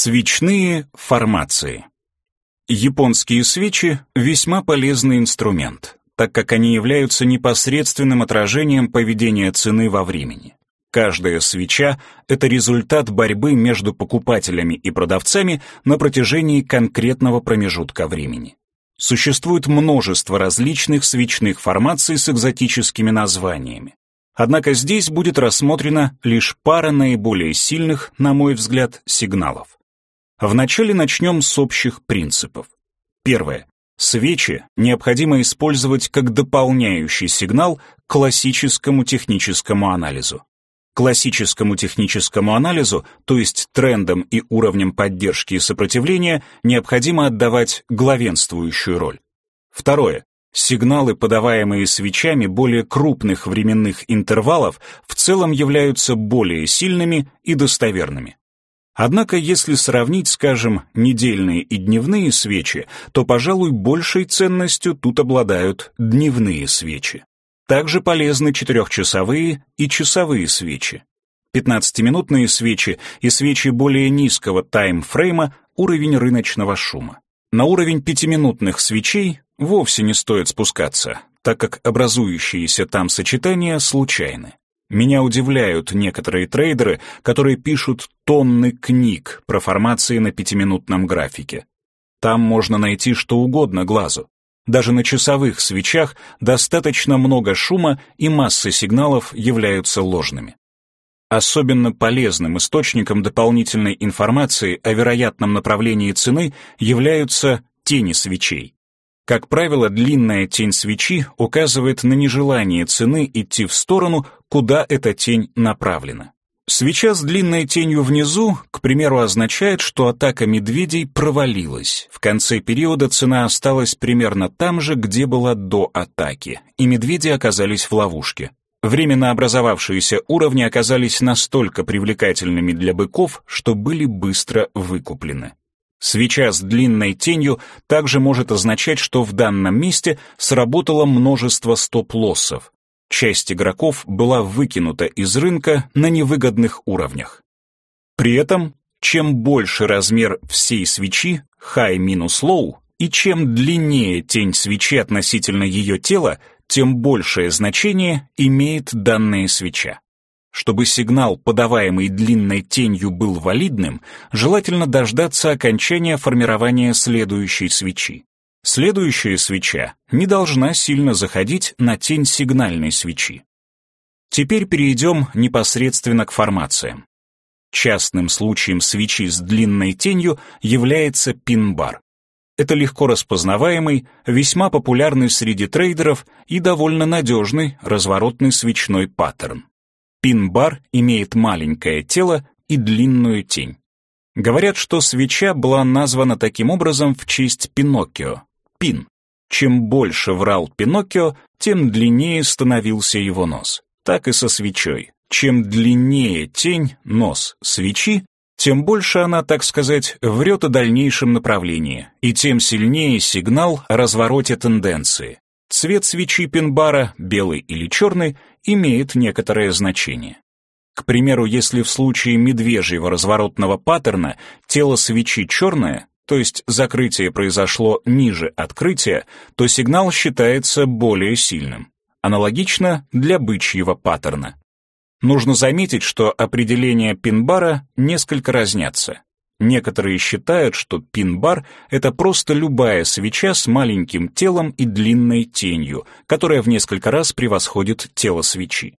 Свечные формации. Японские свечи — весьма полезный инструмент, так как они являются непосредственным отражением поведения цены во времени. Каждая свеча — это результат борьбы между покупателями и продавцами на протяжении конкретного промежутка времени. Существует множество различных свечных формаций с экзотическими названиями. Однако здесь будет рассмотрена лишь пара наиболее сильных, на мой взгляд, сигналов. Вначале начнем с общих принципов. Первое. Свечи необходимо использовать как дополняющий сигнал к классическому техническому анализу. Классическому техническому анализу, то есть трендам и уровням поддержки и сопротивления, необходимо отдавать главенствующую роль. Второе. Сигналы, подаваемые свечами более крупных временных интервалов, в целом являются более сильными и достоверными. Однако, если сравнить, скажем, недельные и дневные свечи, то, пожалуй, большей ценностью тут обладают дневные свечи. Также полезны четырехчасовые и часовые свечи. 15-минутные свечи и свечи более низкого таймфрейма — уровень рыночного шума. На уровень пятиминутных свечей вовсе не стоит спускаться, так как образующиеся там сочетания случайны. Меня удивляют некоторые трейдеры, которые пишут тонны книг про формации на пятиминутном графике. Там можно найти что угодно глазу. Даже на часовых свечах достаточно много шума и массы сигналов являются ложными. Особенно полезным источником дополнительной информации о вероятном направлении цены являются тени свечей. Как правило, длинная тень свечи указывает на нежелание цены идти в сторону, куда эта тень направлена. Свеча с длинной тенью внизу, к примеру, означает, что атака медведей провалилась. В конце периода цена осталась примерно там же, где была до атаки, и медведи оказались в ловушке. Временно образовавшиеся уровни оказались настолько привлекательными для быков, что были быстро выкуплены. Свеча с длинной тенью также может означать, что в данном месте сработало множество стоп-лоссов. Часть игроков была выкинута из рынка на невыгодных уровнях. При этом, чем больше размер всей свечи, high минус low, и чем длиннее тень свечи относительно ее тела, тем большее значение имеет данная свеча. Чтобы сигнал, подаваемый длинной тенью, был валидным, желательно дождаться окончания формирования следующей свечи. Следующая свеча не должна сильно заходить на тень сигнальной свечи. Теперь перейдем непосредственно к формациям. Частным случаем свечи с длинной тенью является пин-бар. Это легко распознаваемый, весьма популярный среди трейдеров и довольно надежный разворотный свечной паттерн. Пин-бар имеет маленькое тело и длинную тень. Говорят, что свеча была названа таким образом в честь Пиноккио. Пин. Чем больше врал Пиноккио, тем длиннее становился его нос. Так и со свечой. Чем длиннее тень, нос свечи, тем больше она, так сказать, врет о дальнейшем направлении, и тем сильнее сигнал о развороте тенденции. Цвет свечи пинбара, белый или черный, имеет некоторое значение. К примеру, если в случае медвежьего разворотного паттерна тело свечи черное, то есть закрытие произошло ниже открытия, то сигнал считается более сильным. Аналогично для бычьего паттерна. Нужно заметить, что определения пин-бара несколько разнятся. Некоторые считают, что пин-бар — это просто любая свеча с маленьким телом и длинной тенью, которая в несколько раз превосходит тело свечи.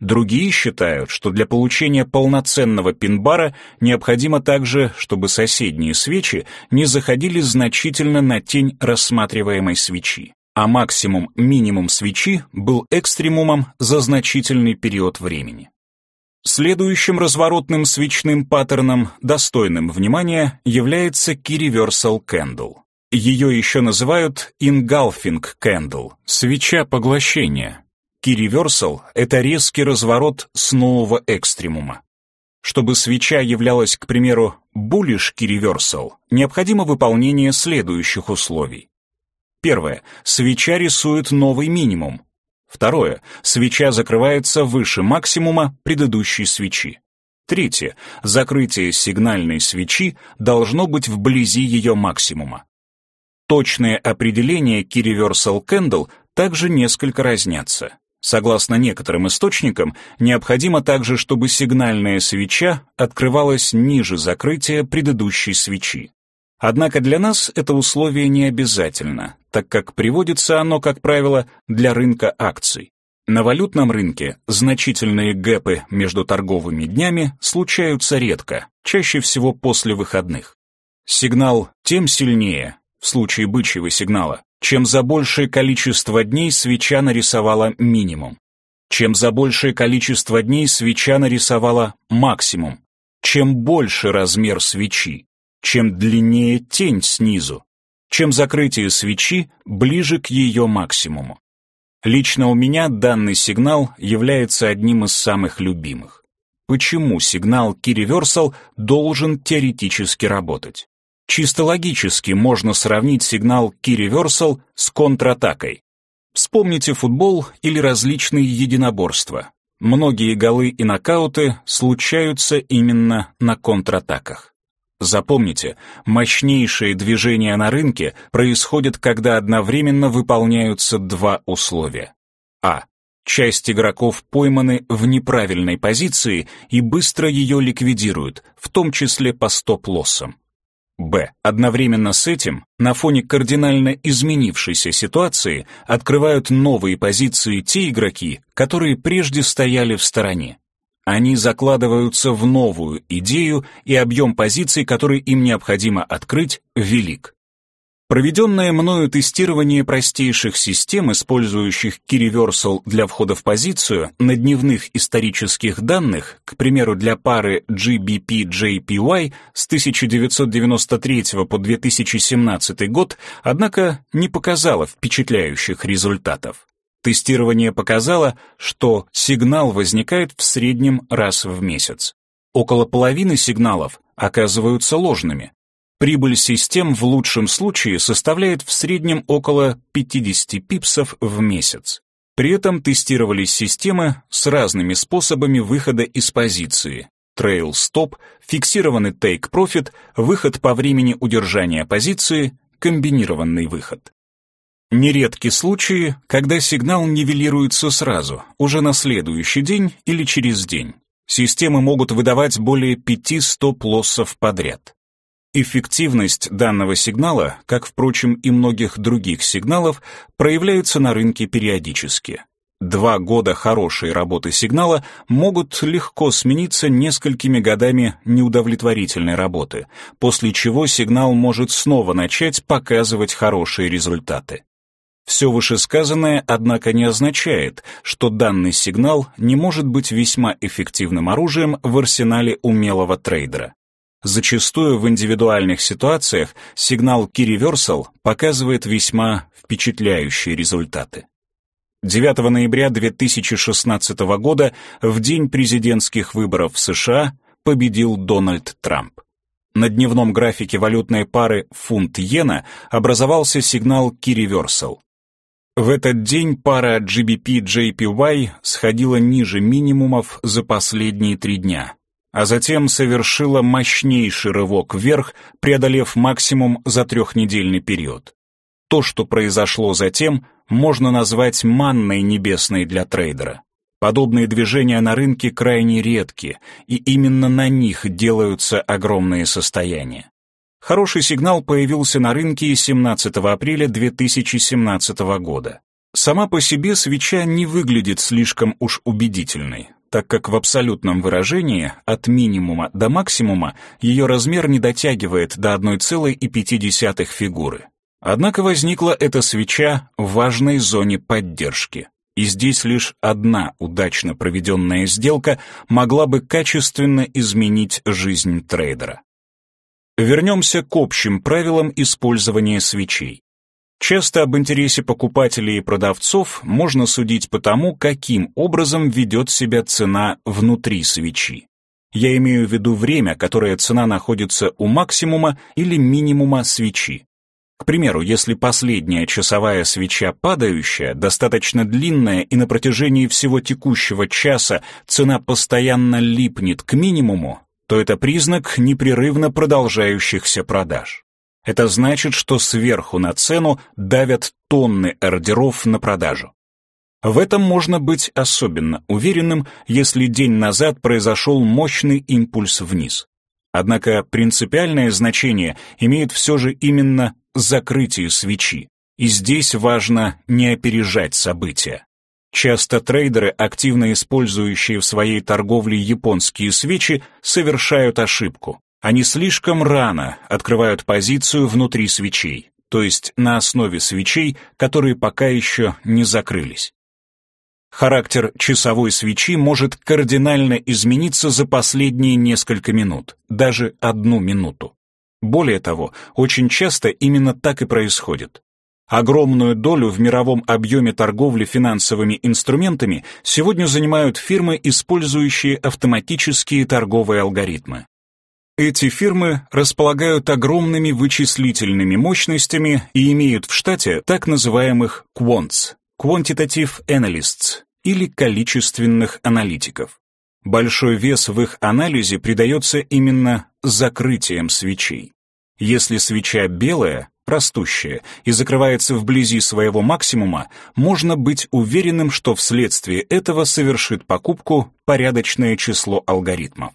Другие считают, что для получения полноценного пин-бара необходимо также, чтобы соседние свечи не заходили значительно на тень рассматриваемой свечи, а максимум-минимум свечи был экстремумом за значительный период времени. Следующим разворотным свечным паттерном, достойным внимания, является Key Reversal Candle. Ее еще называют Engulfing Candle — свеча поглощения. Reversal — это резкий разворот с нового экстремума. Чтобы свеча являлась, к примеру, bullish Reversal, необходимо выполнение следующих условий. Первое. Свеча рисует новый минимум, Второе. Свеча закрывается выше максимума предыдущей свечи. Третье. Закрытие сигнальной свечи должно быть вблизи ее максимума. Точные определения Reversal Candle также несколько разнятся. Согласно некоторым источникам, необходимо также, чтобы сигнальная свеча открывалась ниже закрытия предыдущей свечи. Однако для нас это условие не обязательно, так как приводится оно, как правило, для рынка акций. На валютном рынке значительные гэпы между торговыми днями случаются редко, чаще всего после выходных. Сигнал тем сильнее, в случае бычьего сигнала, чем за большее количество дней свеча нарисовала минимум, чем за большее количество дней свеча нарисовала максимум, чем больше размер свечи, чем длиннее тень снизу, чем закрытие свечи ближе к ее максимуму. Лично у меня данный сигнал является одним из самых любимых. Почему сигнал Reversal должен теоретически работать? Чисто логически можно сравнить сигнал Reversal с контратакой. Вспомните футбол или различные единоборства. Многие голы и нокауты случаются именно на контратаках. Запомните, мощнейшие движения на рынке происходят, когда одновременно выполняются два условия. А. Часть игроков пойманы в неправильной позиции и быстро ее ликвидируют, в том числе по стоп-лоссам. Б. Одновременно с этим, на фоне кардинально изменившейся ситуации, открывают новые позиции те игроки, которые прежде стояли в стороне. Они закладываются в новую идею, и объем позиций, который им необходимо открыть, велик. Проведенное мною тестирование простейших систем, использующих Key Reversal для входа в позицию, на дневных исторических данных, к примеру, для пары GBP-JPY с 1993 по 2017 год, однако не показало впечатляющих результатов. Тестирование показало, что сигнал возникает в среднем раз в месяц. Около половины сигналов оказываются ложными. Прибыль систем в лучшем случае составляет в среднем около 50 пипсов в месяц. При этом тестировались системы с разными способами выхода из позиции. Trail Stop, фиксированный Take Profit, выход по времени удержания позиции, комбинированный выход. Нередки случаи, когда сигнал нивелируется сразу, уже на следующий день или через день. Системы могут выдавать более пяти стоп-лоссов подряд. Эффективность данного сигнала, как, впрочем, и многих других сигналов, проявляется на рынке периодически. Два года хорошей работы сигнала могут легко смениться несколькими годами неудовлетворительной работы, после чего сигнал может снова начать показывать хорошие результаты. Все вышесказанное, однако, не означает, что данный сигнал не может быть весьма эффективным оружием в арсенале умелого трейдера. Зачастую в индивидуальных ситуациях сигнал Reversal показывает весьма впечатляющие результаты. 9 ноября 2016 года, в день президентских выборов в США, победил Дональд Трамп. На дневном графике валютной пары фунт-иена образовался сигнал Reversal. В этот день пара GBP-JPY сходила ниже минимумов за последние три дня, а затем совершила мощнейший рывок вверх, преодолев максимум за трехнедельный период. То, что произошло затем, можно назвать манной небесной для трейдера. Подобные движения на рынке крайне редки, и именно на них делаются огромные состояния. Хороший сигнал появился на рынке 17 апреля 2017 года. Сама по себе свеча не выглядит слишком уж убедительной, так как в абсолютном выражении от минимума до максимума ее размер не дотягивает до 1,5 фигуры. Однако возникла эта свеча в важной зоне поддержки. И здесь лишь одна удачно проведенная сделка могла бы качественно изменить жизнь трейдера. Вернемся к общим правилам использования свечей. Часто об интересе покупателей и продавцов можно судить по тому, каким образом ведет себя цена внутри свечи. Я имею в виду время, которое цена находится у максимума или минимума свечи. К примеру, если последняя часовая свеча падающая, достаточно длинная и на протяжении всего текущего часа цена постоянно липнет к минимуму, то это признак непрерывно продолжающихся продаж. Это значит, что сверху на цену давят тонны ордеров на продажу. В этом можно быть особенно уверенным, если день назад произошел мощный импульс вниз. Однако принципиальное значение имеет все же именно закрытие свечи, и здесь важно не опережать события. Часто трейдеры, активно использующие в своей торговле японские свечи, совершают ошибку. Они слишком рано открывают позицию внутри свечей, то есть на основе свечей, которые пока еще не закрылись. Характер часовой свечи может кардинально измениться за последние несколько минут, даже одну минуту. Более того, очень часто именно так и происходит. Огромную долю в мировом объеме торговли финансовыми инструментами сегодня занимают фирмы, использующие автоматические торговые алгоритмы. Эти фирмы располагают огромными вычислительными мощностями и имеют в штате так называемых quants Quantitative Analysts или количественных аналитиков. Большой вес в их анализе придается именно закрытием свечей. Если свеча белая, растущая, и закрывается вблизи своего максимума, можно быть уверенным, что вследствие этого совершит покупку порядочное число алгоритмов.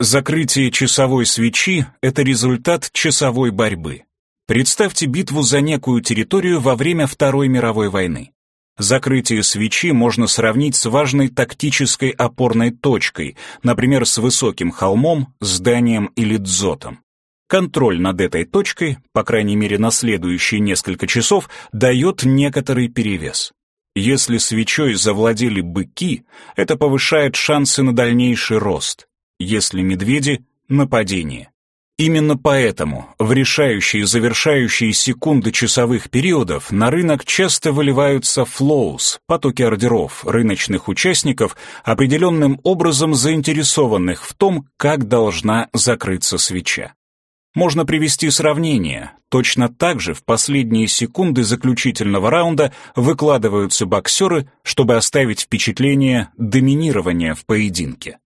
Закрытие часовой свечи — это результат часовой борьбы. Представьте битву за некую территорию во время Второй мировой войны. Закрытие свечи можно сравнить с важной тактической опорной точкой, например, с высоким холмом, зданием или дзотом. Контроль над этой точкой, по крайней мере на следующие несколько часов, дает некоторый перевес. Если свечой завладели быки, это повышает шансы на дальнейший рост. Если медведи — нападение. Именно поэтому в решающие завершающие секунды часовых периодов на рынок часто выливаются флоус, потоки ордеров рыночных участников, определенным образом заинтересованных в том, как должна закрыться свеча. Можно привести сравнение. Точно так же в последние секунды заключительного раунда выкладываются боксеры, чтобы оставить впечатление доминирования в поединке.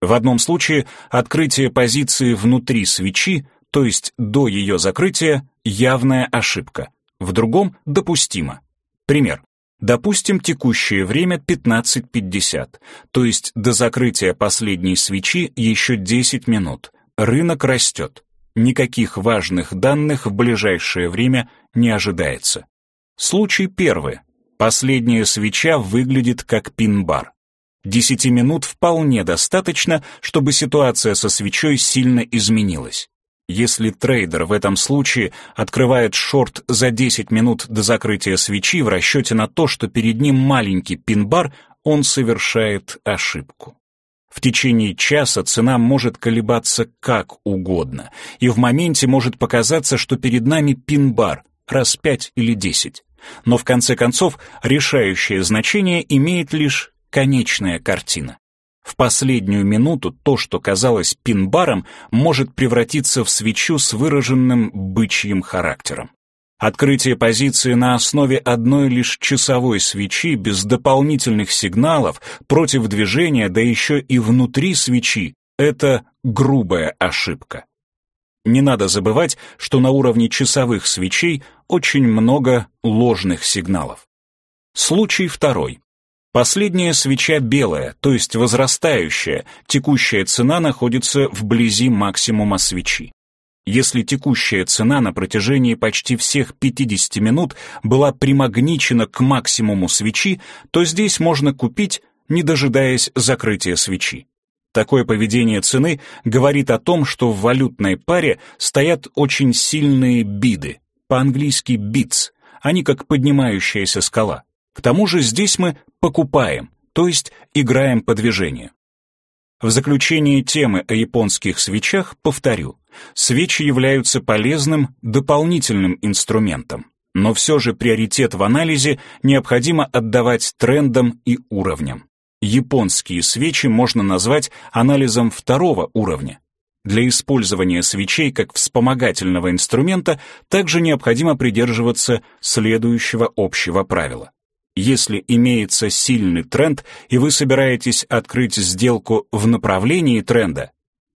В одном случае открытие позиции внутри свечи, то есть до ее закрытия, явная ошибка. В другом допустимо. Пример. Допустим, текущее время 15.50, то есть до закрытия последней свечи еще 10 минут. Рынок растет. Никаких важных данных в ближайшее время не ожидается. Случай первый. Последняя свеча выглядит как пин-бар. Десяти минут вполне достаточно, чтобы ситуация со свечой сильно изменилась. Если трейдер в этом случае открывает шорт за 10 минут до закрытия свечи в расчете на то, что перед ним маленький пин-бар, он совершает ошибку. В течение часа цена может колебаться как угодно, и в моменте может показаться, что перед нами пин-бар раз 5 или 10. Но в конце концов решающее значение имеет лишь конечная картина. В последнюю минуту то, что казалось пин-баром, может превратиться в свечу с выраженным бычьим характером. Открытие позиции на основе одной лишь часовой свечи без дополнительных сигналов против движения, да еще и внутри свечи — это грубая ошибка. Не надо забывать, что на уровне часовых свечей очень много ложных сигналов. Случай второй. Последняя свеча белая, то есть возрастающая, текущая цена находится вблизи максимума свечи. Если текущая цена на протяжении почти всех 50 минут была примагничена к максимуму свечи, то здесь можно купить, не дожидаясь закрытия свечи. Такое поведение цены говорит о том, что в валютной паре стоят очень сильные биды, по-английски bits, они как поднимающаяся скала. К тому же здесь мы покупаем, то есть играем по движению. В заключение темы о японских свечах повторю, свечи являются полезным дополнительным инструментом, но все же приоритет в анализе необходимо отдавать трендам и уровням. Японские свечи можно назвать анализом второго уровня. Для использования свечей как вспомогательного инструмента также необходимо придерживаться следующего общего правила. Если имеется сильный тренд, и вы собираетесь открыть сделку в направлении тренда,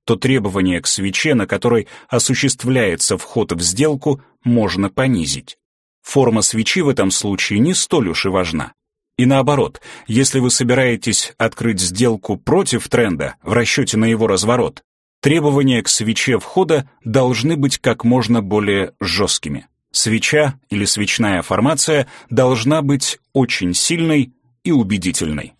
то требования к свече, на которой осуществляется вход в сделку, можно понизить. Форма свечи в этом случае не столь уж и важна. И наоборот, если вы собираетесь открыть сделку против тренда в расчете на его разворот, требования к свече входа должны быть как можно более жесткими. Свеча или свечная формация должна быть очень сильной и убедительной.